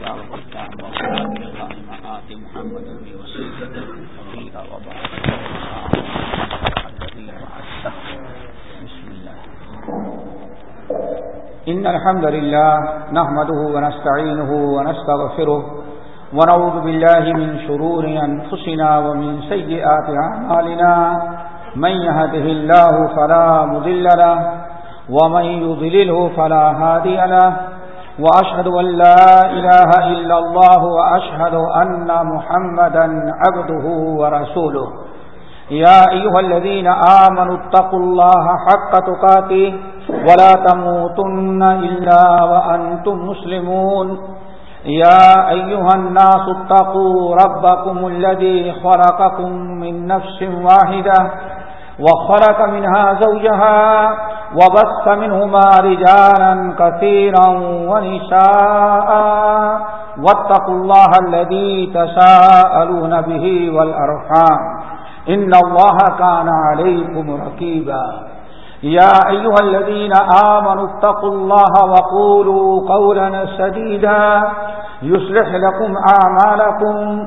وجعل الختام وخاتم آت محمد وسيلة وفضيلة الذي بعثته بسم الله. إن الحمد لله نحمده ونستعينه ونستغفره ونعوذ بالله من شرور أنفسنا ومن سيئات أعمالنا. من يهده الله فلا مضل له ومن يضلله فلا هادي له. وأشهد أن لا إله إلا الله وأشهد أن محمدا عبده ورسوله. يا أيها الذين آمنوا اتقوا الله حق تقاته ولا تموتن إلا وأنتم مسلمون. يا أيها الناس اتقوا ربكم الذي خلقكم من نفس واحدة وخلق منها زوجها وبث منهما رجالا كثيرا ونساء واتقوا الله الذي تساءلون به والأرحام إن الله كان عليكم ركيبا يا أيها الذين آمنوا اتقوا الله وقولوا قولا سديدا يصلح لكم أعمالكم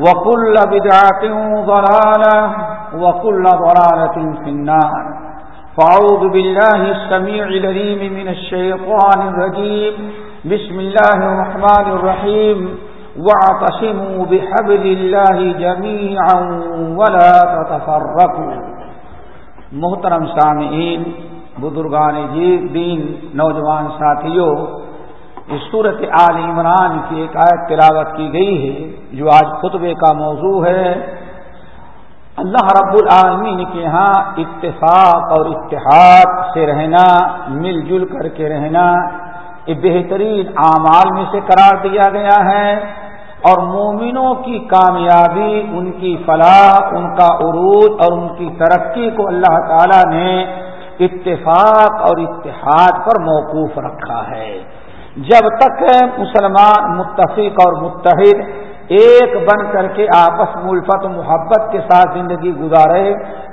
وكل بدعة ضلالة وكل ضلالة في النار فأعوذ بالله السميع لليم من الشيطان الرجيم بسم الله الرحمن الرحيم واعتصموا بحبل الله جميعا ولا تتفرقوا محترم سامعین بزرگان جی دین، نوجوان ساتھیوں اس صورت عال عمران کی ایک آیت تلاوت کی گئی ہے، جو آج خطبے کا موضوع ہے۔ اللہ رب العالمین کے ہاں اتفاق اور اتحاد سے رہنا، مل جل کر کے رہنا، یہ بہترین اعمال میں سے قرار دیا گیا ہے۔ اور مومنوں کی کامیابی، ان کی فلاح، ان کا عروج اور ان کی ترقی کو اللہ تعالی نے اتفاق اور اتحاد پر موقوف رکھا ہے۔ جب تک مسلمان متفق اور متحد ایک بن کر کے آپس ملفت محبت کے ساتھ زندگی گزارے،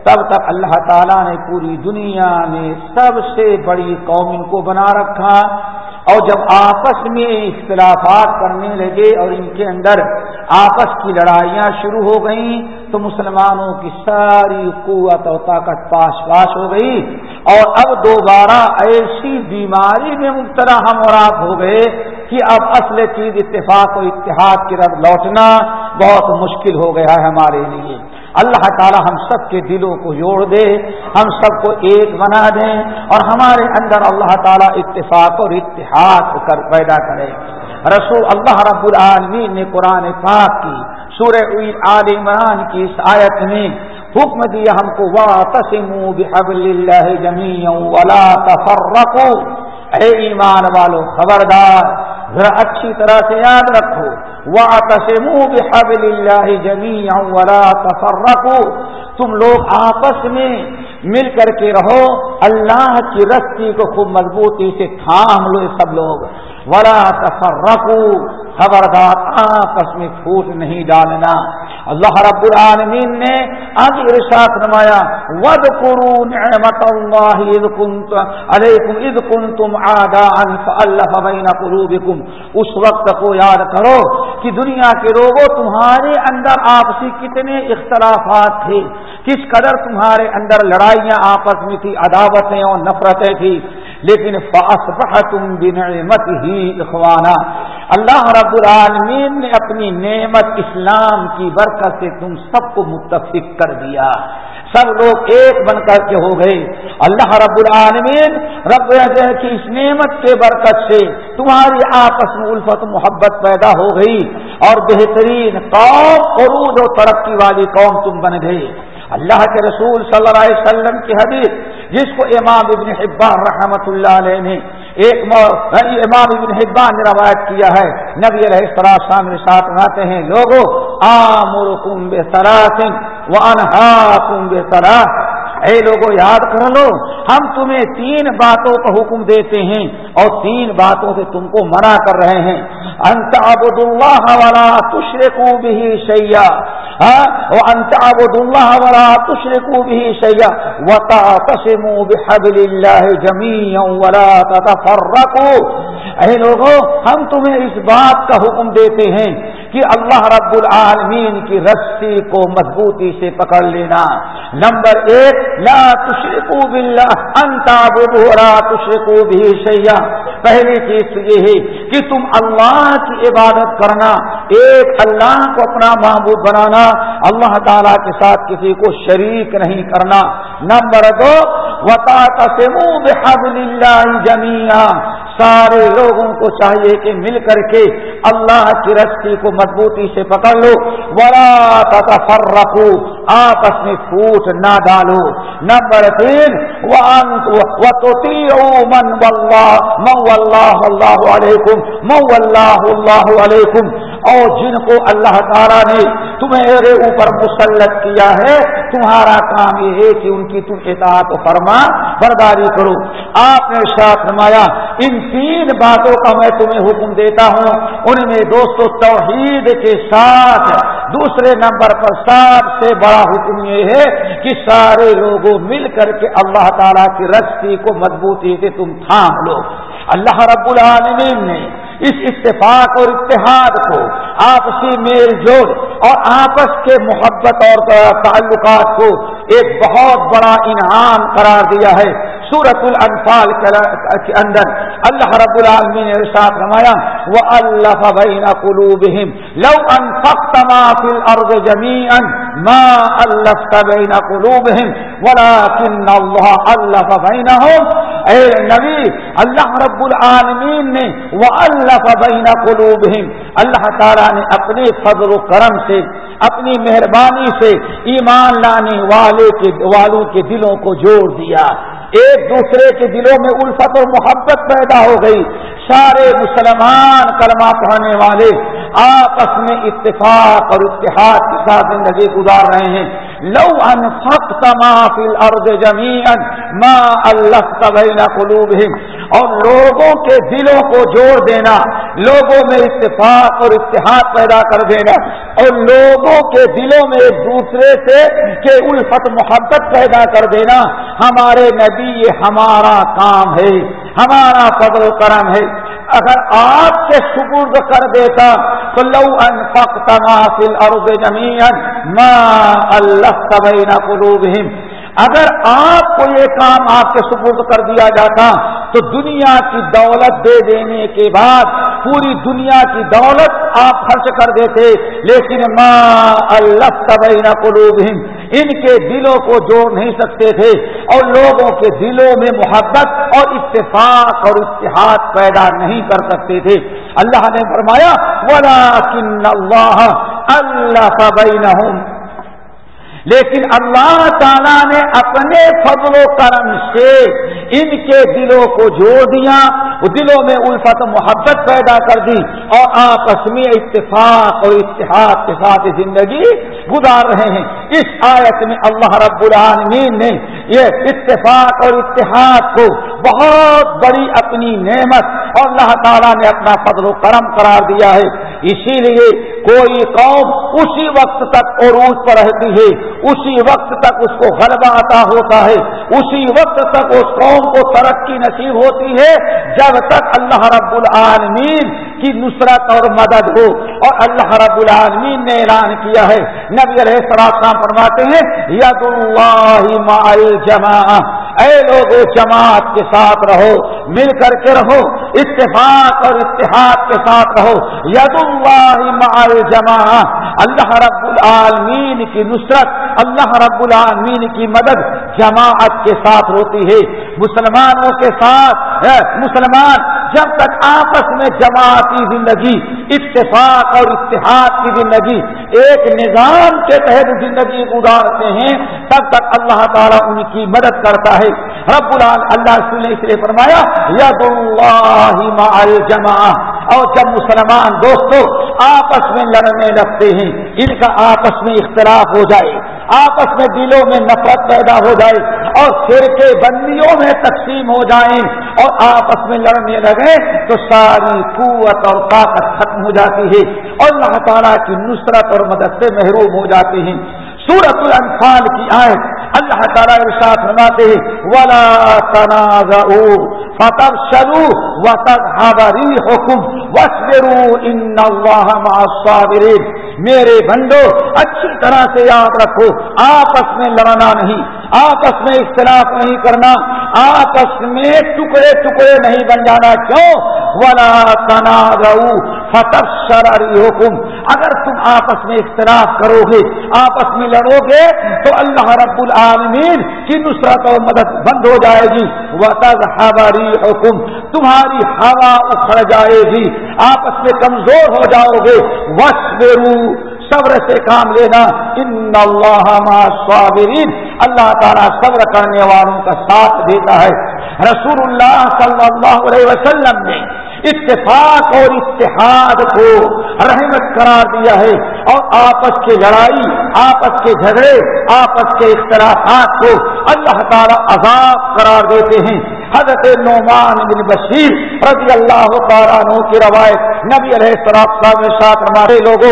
تب تک اللہ تعالیٰ نے پوری دنیا میں سب سے بڑی قوم ان کو بنا رکھا۔ اور جب آپس میں اختلافات کرنے لگے اور ان کے اندر آپس کی لڑائیاں شروع ہو گئیں، تو مسلمانوں کی ساری قوت اور طاقت پاش پاش ہو گئی اور اب دوبارہ ایسی بیماری میں مبتلا ہم اور آپ ہو گئے کہ اب اصل چیز اتفاق و اتحاد کی رب لوٹنا بہت مشکل ہو گیا ہے ہمارے لیے۔ اللہ تعالی ہم سب کے دلوں کو جوڑ دے، ہم سب کو ایک بنا دیں اور ہمارے اندر اللہ تعالی اتفاق اور اتحاد کر پیدا کرے۔ رسول اللہ رب العالمین نے قرآن پاک کی، سورہ عال عمران کی اس آیت میں حکم دیا ہم کو وا اللہ جمی ولا تفرقوا اے ایمان والو، خبردار، ذرا اچھی طرح سے یاد رکھو۔ وَاعْتَصِمُوا بِحَبْلِ اللَّهِ جَمِيعًا وَلَا تَفَرَّقُوا۔ تم لوگ آپس میں مل کر کے رہو۔ اللہ کی رسی کو خوب مضبوطی سے تھام لو سب لوگ۔ ولا تفرقوا۔ خبردار، آپس میں پھوٹ نہیں ڈالنا۔ اللہ رب العالمین نے آج ارشاد نمایا ود کرو نعمت اللہ علیکم اذ کنتم عاداء فالف بین قلوبکم اس وقت کو یاد کرو کہ دنیا کے لوگوں تمہارے اندر آپسی کتنے اختلافات تھے۔ کس قدر تمہارے اندر لڑائیاں آپس میں تھی عداوتیں اور نفرتیں تھی لیکن فاصبحتم بنعمت ہی اخوانا اللہ رب العالمین نے اپنی نعمت اسلام کی برکت سے تم سب کو متفق کر دیا۔ سب لوگ ایک بن کر کے ہو گئے۔ اللہ رب العالمین رب کی اس نعمت کے برکت سے تمہاری آپس میں الفت محبت پیدا ہو گئی اور بہترین قوم عروج و ترقی والی قوم تم بن گئے۔ اللہ کے رسول صلی اللہ علیہ وسلم کی حدیث، جس کو امام ابن حبان رحمت اللہ علیہ نے ایک یعنی امام ابن حبان نے روایت کیا ہے۔ نبی علیہ السلام سامنے ساتھ آتے ہیں لوگوں آمرکم بے سراسن وہ انہا کم بے اے لوگوں یاد کر لو، ہم تمہیں تین باتوں کا حکم دیتے ہیں اور تین باتوں سے تم کو منع کر رہے ہیں۔ انت عبد اللہ والا تشرے بھی سیا بھی سیا وتا تسم اللہ جمی اے لوگوں ہم تمہیں اس بات کا حکم دیتے ہیں کہ اللہ رب العالمین کی رسی کو مضبوطی سے پکڑ لینا۔ نمبر ایک، لا تشرکو باللہ انتا بدو لا تشرکو بھی سیاح پہلی چیز تو یہ ہے کہ تم اللہ کی عبادت کرنا ایک اللہ کو اپنا معبود بنانا، اللہ تعالی کے ساتھ کسی کو شریک نہیں کرنا۔ نمبر دو وتا تسمو بحبل اللہ جمیا سارے لوگوں کو چاہیے کہ مل کر کے اللہ کی رسی کو مضبوطی سے پکڑ لو۔ بڑا تفر رکھو آپس میں پھوٹ نہ ڈالو۔ نمبر تین من اللہ اللہ علیکم مو اللہ اللہ علیکم اور جن کو اللہ تعالیٰ نے تمہارے اوپر مسلط کیا ہے، تمہارا کام یہ ہے کہ ان کی تم اطاعت فرما برداری کرو۔ آپ نے ساتھ نمایا ان تین باتوں کا میں تمہیں حکم دیتا ہوں۔ ان میں دوستو توحید کے ساتھ، دوسرے نمبر پر سب سے بڑا حکم یہ ہے کہ سارے لوگوں مل کر کے اللہ تعالیٰ کی رسی کو مضبوطی سے تم تھام لو۔ اللہ رب العالمین نے اس اتفاق اور اتحاد کو آپسی میل جوڑ اور آپس کے محبت اور تعلقات کو ایک بہت بڑا انعام قرار دیا ہے۔ سورت الانفال کے اندر اللہ رب العالمین نے ساتھ رمایا وہ اللہ بین قلوبہم لو انفقت ما فی الارض جميعا ما الفت بین قلوبہم ولكن اللہ الف بینہم اے نبی، اللہ رب العالمین نے وہ اللہ بین قلوبہم اللہ تعالیٰ نے اپنے فضل و کرم سے، اپنی مہربانی سے ایمان لانے والے کے، والوں کے دلوں کو جوڑ دیا۔ ایک دوسرے کے دلوں میں الفت اور محبت پیدا ہو گئی۔ سارے مسلمان کلمہ پڑھنے والے آپس میں اتفاق اور اتحاد کے ساتھ زندگی گزار رہے ہیں۔ لو ان ما فی الارض جميعا ما الفت بین قلوبہم اور لوگوں کے دلوں کو جوڑ دینا، لوگوں میں اتفاق اور اتحاد پیدا کر دینا، اور لوگوں کے دلوں میں ایک دوسرے سے کہ الفت، محبت پیدا کر دینا، ہمارے نبی، یہ ہمارا کام ہے، ہمارا فضل و کرم ہے۔ اگر آپ کے سپرد کر دیتا تو لو ان فخل اور اگر آپ کو یہ کام آپ کے سپرد کر دیا جاتا تو دنیا کی دولت دے دینے کے بعد پوری دنیا کی دولت آپ خرچ کر دیتے، لیکن ماں اللہ تبین قلوبہم۔ ان کے دلوں کو جوڑ نہیں سکتے تھے اور لوگوں کے دلوں میں محبت اور اتفاق اور اتحاد پیدا نہیں کر سکتے تھے۔ اللہ نے فرمایا ولا اللہ اللہ بینہم لیکن اللہ تعالیٰ نے اپنے فضل و کرم سے ان کے دلوں کو جوڑ دیا دلوں میں الفت محبت پیدا کر دی اور آپس میں اتفاق اور اتحاد کے ساتھ زندگی گزار رہے ہیں۔ اس آیت میں اللہ رب العالمین نے یہ اتفاق اور اتحاد کو بہت بڑی اپنی نعمت اور اللہ تعالیٰ نے اپنا فضل و کرم قرار دیا ہے۔ اسی لیے کوئی قوم اسی وقت تک عروج پر رہتی ہے، اسی وقت تک اس کو غلبہ عطا ہوتا ہے، اسی وقت تک اس قوم کو ترقی نصیب ہوتی ہے جب تک اللہ رب العالمین کی نصرت اور مدد ہو۔ اور اللہ رب العالمین نے اعلان کیا ہے۔ نبی علیہ السلام فرماتے ہیں ید اللہ مائل جمع اے لوگ جماعت کے ساتھ رہو، مل کر کے رہو، اتفاق اور اتحاد کے ساتھ رہو۔ ید اللہ مائل جمع اللہ رب العالمین کی نصرت، اللہ رب العالمین کی مدد جماعت کے ساتھ ہوتی ہے، مسلمانوں کے ساتھ مسلمان جب تک آپس میں جماعتی زندگی، اتفاق اور اتحاد کی زندگی، ایک نظام کے تحت زندگی گزارتے ہیں، تب تک اللہ تعالیٰ ان کی مدد کرتا ہے۔ رب العال، اللہ نے اس لیے فرمایا ید اللہ جمع اور جب مسلمان دوستوں آپس میں لڑنے لگتے ہیں، ان کا آپس میں اختلاف ہو جائے۔ آپس میں دلوں میں نفرت پیدا ہو جائے اور سر کے بندیوں میں تقسیم ہو جائیں اور آپس میں لڑنے لگے تو ساری قوت اور طاقت ختم ہو جاتی ہے اور اللہ تعالیٰ کی نصرت اور مدد سے محروم ہو جاتے ہیں۔ سورت الانفال کی آئے اللہ تعالیٰ ارشاد فرماتے ہیں، ولا تنازعوا فتفشلوا وتذهب حکم واصبروا ان اللہ مع الصابرین میرے بندو، اچھی طرح سے یاد رکھو، آپس میں لڑنا نہیں، آپس میں اختلاف نہیں کرنا، آپس میں ٹکڑے ٹکڑے نہیں بن جانا، کیوں؟ ولا تنازعوا فتفشل حکم اگر تم آپس میں اختلاف کرو گے آپس میں لڑو گے تو اللہ رب العالمین کی نصرت و مدد بند ہو جائے گی۔ وہ ہماری حکم تمہاری ہوا اکھڑ جائے گی۔ آپس میں کمزور ہو جاؤ گے۔ وش صبر سے کام لینا۔ ان اللہ صابرین اللہ تعالیٰ صبر کرنے والوں کا ساتھ دیتا ہے۔ رسول اللہ صلی اللہ علیہ وسلم نے اتفاق اور اتحاد کو رحمت قرار دیا ہے اور آپس کی لڑائی، آپس کے جھگڑے، آپس کے اختلافات کو اللہ تعالیٰ عذاب قرار دیتے ہیں۔ حضرت نعمان بن بشیر رضی اللہ تعالیٰ عنہ کی روایت نبی علیہ السلام صاحب نے ساتھ ہمارے لوگوں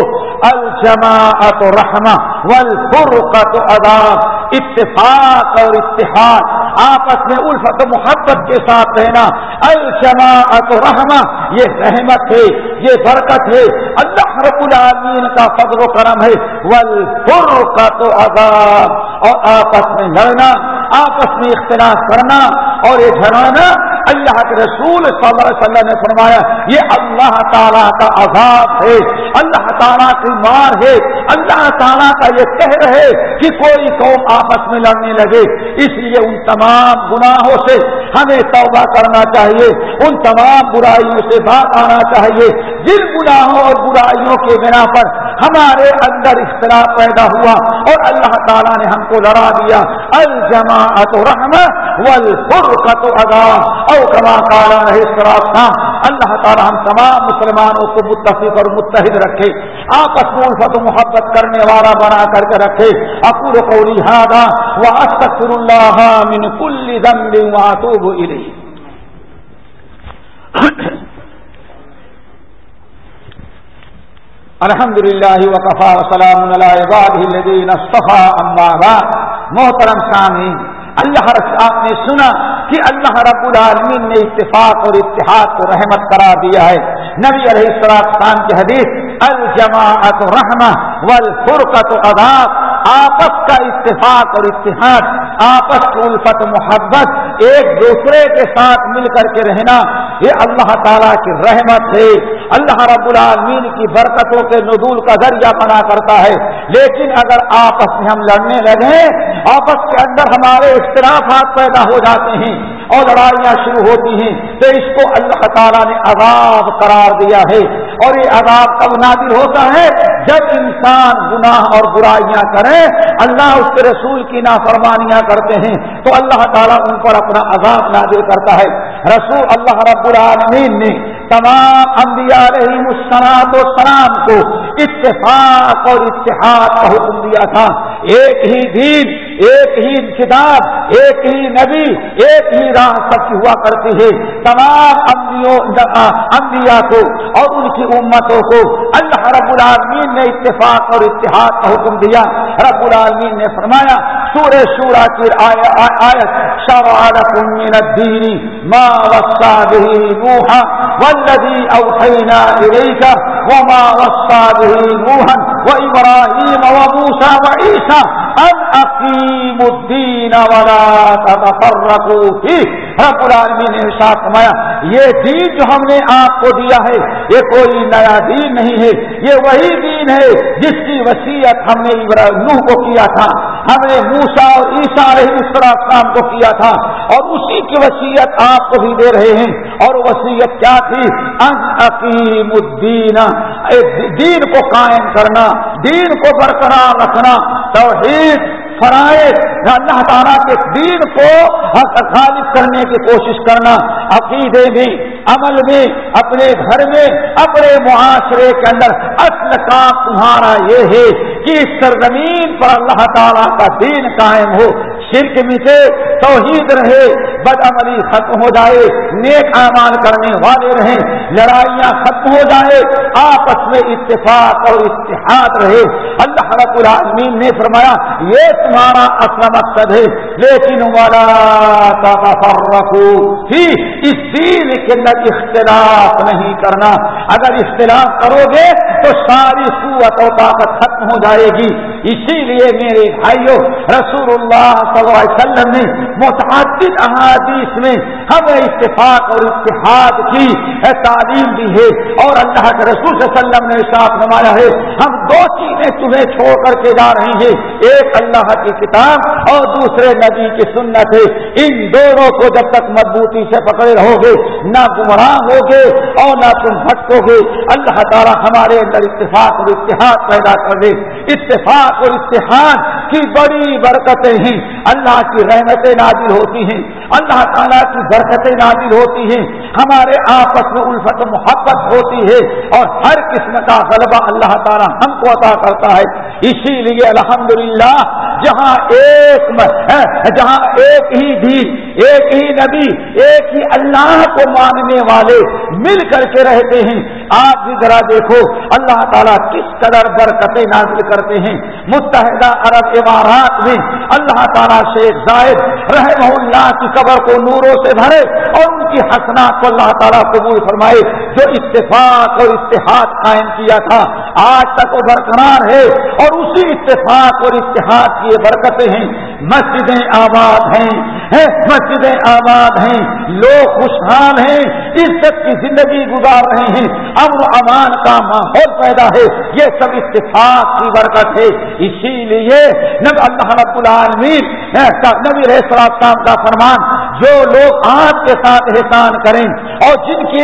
الجماعت رحمہ والفرقت عذاب اتفاق اور اتحاد آپس میں الفت محبت کے ساتھ رہنا۔ الجماعت رحمہ، یہ رحمت ہے، یہ برکت ہے۔ اللہ رب العالمین کا فضل و کرم ہے۔ والفرقت عذاب اور آپس میں لڑنا، آپس میں اختلاف کرنا اور یہ جھرانا اللہ کے رسول صلی اللہ علیہ وسلم نے فرمایا، یہ اللہ تعالیٰ کا عذاب ہے، اللہ تعالیٰ کی مار ہے، اللہ تعالیٰ کا یہ کہہ رہے کہ کوئی قوم آپس میں لڑنے لگے۔ اس لیے ان تمام گناہوں سے ہمیں توبہ کرنا چاہیے، ان تمام برائیوں سے بات آنا چاہیے۔ جن گناہوں اور برائیوں کے بنا پر ہمارے اندر اختلاف پیدا ہوا اور اللہ تعالیٰ نے ہم کو لڑا دیا۔ الجماعت رحمت والفرقت ادا او کما کالا رہے اللہ تعالیٰ ہم تمام مسلمانوں کو متفق اور متحد رکھے، آپس میں الفت و محبت کرنے والا بنا کر کے رکھے۔ اکور قولی ہادا و استغفر اللہ من کل ذنب واتوب الیہ۔ الحمد للہ وقفا وسلام الذین اما بعد، محترم سامعین، اللہ آپ نے سنا کہ اللہ رب العالمین نے اتفاق اور اتحاد کو رحمت کرا دیا ہے۔ نبی علیہ السلام کی حدیث الجماعت رحمہ والفرقت عذاب آپس کا اتفاق اور اتحاد، آپس کی الفت محبت، ایک دوسرے کے ساتھ مل کر کے رہنا، یہ اللہ تعالیٰ کی رحمت ہے۔ اللہ رب العالمین کی برکتوں کے نزول کا ذریعہ بنا کرتا ہے۔ لیکن اگر آپس میں ہم لڑنے لگے آپس کے اندر ہمارے اختلافات پیدا ہو جاتے ہیں اور لڑائیاں شروع ہوتی ہیں، تو اس کو اللہ تعالیٰ نے عذاب قرار دیا ہے۔ اور یہ عذاب کب نادر ہوتا ہے؟ جب انسان گناہ اور برائیاں کریں اللہ اس کے رسول کی نافرمانیاں کرتے ہیں، تو اللہ تعالیٰ ان پر اپنا عذاب نادر کرتا ہے۔ رسول اللہ رب العالمین نے تمام انبیاء علیہ السلام و سلام کو اتفاق اور اتحاد کا حکم دیا تھا۔ ایک ہی دین، ایک ہی کتاب، ایک ہی نبی، ایک ہی راہ سب کی ہوا کرتی ہے تمام انبیاء کو اور ان کی امتوں کو۔ اللہ رب العالمین نے اتفاق اور اتحاد کا حکم دیا۔ رب العالمین نے فرمایا، سورہ شورا کی آیت شوالکم من الدین ما وصا به نوحا والذی اوحینا الیکا وما وصا به نوحا وإبراهيم وموسى وعيسى أن أقيموا الدين ولا تتفرقوا فيه. رب العالمین نے ارشاد فرمایا، یہ دین جو ہم نے آپ کو دیا ہے، یہ کوئی نیا دین نہیں ہے، یہ وہی دین ہے جس کی وسیعت ہم نے نوح کو کیا تھا۔ ہم نے موسا اور عیسیٰ علیہ السلام کو کیا تھا۔ اور اسی کی وسیعت آپ کو بھی دے رہے ہیں۔ اور وسیعت کیا تھی؟ ان عقیم الدین دین کو قائم کرنا، دین کو برقرار رکھنا۔ توحید فرائض اللہ تعالیٰ کے دین کو غالب کرنے کی کوشش کرنا، عقیدے میں، عمل میں، اپنے گھر میں، اپنے معاشرے کے اندر۔ اصل کام تمہارا یہ ہے کہ اس سرزمین پر اللہ تعالیٰ کا دین قائم ہو۔ شرک مٹے توحید رہے، بد عملی ختم ہو جائے، نیک اعمال کرنے والے رہیں، لڑائیاں ختم ہو جائے، آپس میں اتفاق اور اتحاد رہے۔ اللہ رب العالمین نے فرمایا، یہ تمہارا اصل مقصد ہے۔ لیکن والا ہی، اس دین کے اندر اختلاف نہیں کرنا۔ اگر اختلاف کرو گے تو ساری قوت و طاقت ختم ہو جائے گی۔ اسی لیے میرے بھائیوں رسول اللہ صلی اللہ علیہ وسلم نے متعدد احادیث میں ہمیں اتفاق اور اتحاد کی تعلیم دی ہے۔ اور اللہ کے رسول صلی اللہ علیہ وسلم نے ساتھ نمایا ہے، ہم دو چیزیں تمہیں چھوڑ کر کے جا رہی ہیں۔ ایک اللہ کی کتاب اور دوسرے نبی کی سنت ہے، ان دونوں کو جب تک مضبوطی سے پکڑے رہو گے نہ گمراہ ہوگے اور نہ تم بھٹکو گے اللہ تعالیٰ ہمارے اندر اتفاق اور اتحاد پیدا کر دے۔ اتفاق اور اتحاد کی بڑی برکتیں ہیں۔ اللہ کی رحمتیں نازل ہوتی ہیں۔ اللہ تعالیٰ کی برکتیں نازل ہوتی ہیں۔ ہمارے آپس میں الفت محبت ہوتی ہے اور ہر قسم کا غلبہ اللہ تعالیٰ ہم کو عطا کرتا ہے۔ اسی لیے الحمدللہ، جہاں ایک جہاں ایک ہی بھی ایک ہی نبی، ایک ہی اللہ کو ماننے والے مل کر کے رہتے ہیں۔ آپ بھی ذرا دیکھو، اللہ تعالیٰ کس قدر برکتیں نازل کرتے ہیں۔ متحدہ عرب امارات میں اللہ تعالیٰ شیخ زائد رحمہ اللہ کی قبر کو نوروں سے بھرے اور ان کی حسنات کو اللہ تعالیٰ قبول فرمائے، جو اتفاق اور اتحاد قائم کیا تھا۔ آج تک وہ برقرار ہے اور اسی اتفاق اور اتحاد کی برکتیں ہیں۔ مسجدیں آباد ہیں مسجدیں آباد ہیں۔ لوگ خوشحال ہیں، عزت کی زندگی گزار رہے ہیں۔ امن و امان کا ماحول پیدا ہے۔ یہ سب اتفاق کی برکت ہے۔ اسی لیے نب اللہ رب العالمین نبی السلام کا فرمان، جو لوگ آپ کے ساتھ احسان کریں اور جن کی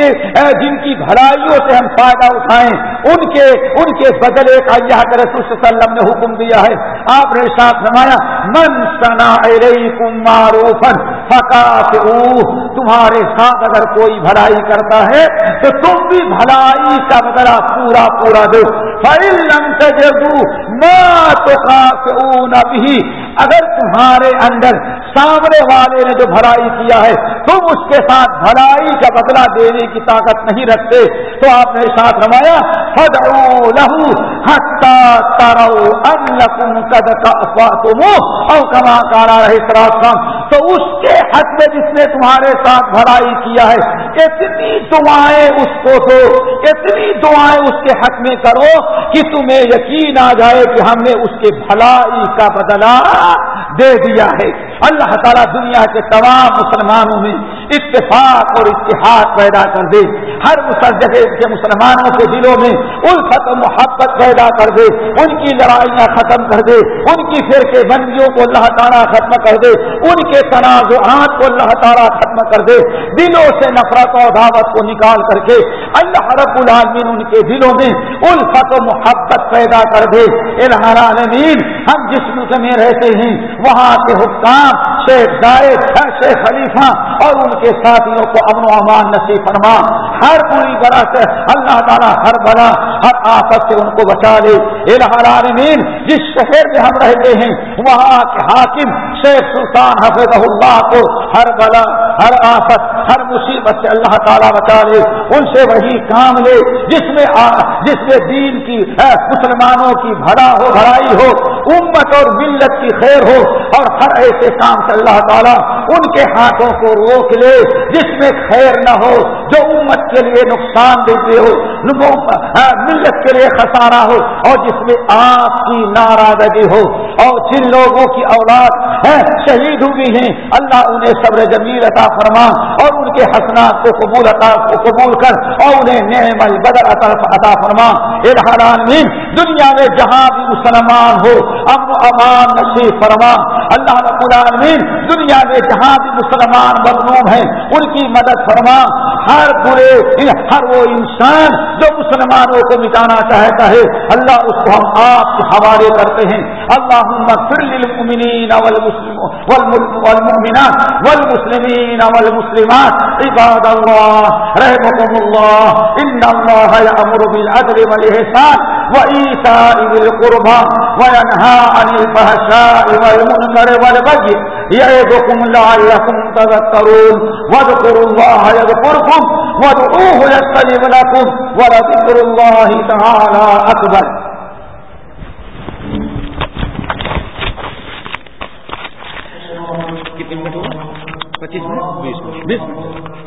جن کی بھلائیوں سے ہم فائدہ اٹھائیں، ان کے ان کے بدلے کا اللہ کے رسول صلی اللہ علیہ وسلم نے حکم دیا ہے۔ آپ نے ساتھ فرمایا، من سنا معروفن فکا تمہارے ساتھ اگر کوئی بھلائی کرتا ہے، تو تم بھی بھلائی کا بدلا پورا پورا دو۔ فلم تجدو ماں تو بھی اگر تمہارے اندر سامنے والے نے جو بھلائی کیا ہے، تم اس کے ساتھ بھلائی کا بدلہ دینے کی طاقت نہیں رکھتے۔ تو آپ نے ساتھ روایا لہو ہٹا تارو ان کا تم اور کما کارا رہے تو اس کے حق میں جس نے تمہارے ساتھ بھلائی کیا ہے، اتنی دعائیں اس کو دو، اتنی دعائیں اس کے حق میں کرو کہ تمہیں یقین آ جائے کہ ہم نے اس کے بھلائی کا بدلہ دے دیا ہے۔ اللہ تعالیٰ دنیا کے تمام مسلمانوں میں اتفاق اور اتحاد پیدا کر دے۔ ہر جگہ کے مسلمانوں کے دلوں میں الفت محبت پیدا کر دے۔ ان کی لڑائیاں ختم کر دے۔ ان کی فرقے بندیوں کو اللہ تعالیٰ ختم کر دے۔ ان کے تنازعات کو اللہ تعالیٰ ختم کر دے۔ دلوں سے نفرت و دعوت کو نکال کر کے اللہ رب العالمین ان کے دلوں میں الفت و محبت پیدا کر دے۔ العالمین، ہم جس ملک میں رہتے ہیں، وہاں کے حکام، شیخ زائد، شیخ خلیفہ اور ان کے ساتھیوں کو امن و امان نصیب فرما۔ ہر پوری طرح سے اللہ تعالیٰ ہر بلا، ہر آفت سے ان کو بچا لے۔ العالمین جس شہر میں ہم رہتے ہیں، وہاں کے حاکم شیخ سلطان حفظ اللہ کو ہر بلا ہر آفت، ہر مصیبت سے اللہ تعالیٰ بچا لے ان سے وہی کام لے، جس میں جس میں دین کی مسلمانوں کی بھڑا ہو بھرائی ہو، امت اور ملت کی خیر ہو، اور ہر ایسے کام سے اللہ تعالیٰ ان کے ہاتھوں کو روک لے، جس میں خیر نہ ہو، جو امت کے لیے نقصان دیتے ہو ہاں، ملت کے لیے خسارہ ہو اور جس میں آپ کی ناراضگی ہو اور جن لوگوں کی اولاد ہے شہید ہوئی ہیں، اللہ انہیں صبر جمیل عطا فرما اور ان کے حسنات کو قبول عطا، کو قبول کر اور انہیں نعم البدر عطا فرما۔ الحرامین دنیا میں جہاں بھی مسلمان ہو، امن امان نصیب فرما۔ اللہ رب العالمین، دنیا میں جہاں بھی مسلمان مظلوم ہیں، ان کی مدد فرما۔ ہر برے ہر وہ انسان جو مسلمانوں کو مٹانا چاہتا ہے، اللہ اس کو ہم آپ کے حوالے کرتے ہیں۔ اللہ للمؤمنین والمؤمنات، والمسلمین والمسلمات۔ عباد اللہ رحمكم اللہ، ان اللہ یامر بالعدل والاحسان وإيتاء ذي القربى وينهى عن الفحشاء والمنكر والبغي يعظكم لعلكم تذكرون واذكروا الله يذكركم وادعوه يستجب لكم ولذكر الله تعالى أكبر. کتنے منٹ ہوا پچیس منٹ بیس منٹ۔ بیس منٹ۔